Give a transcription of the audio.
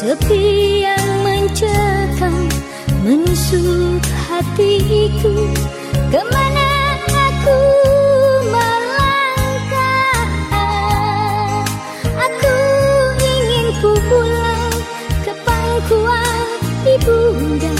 Sepi yang mencekam Menusuk hatiku. Ke mana aku melangkah? Aku ingin pulang Ke pangkuan ibunda.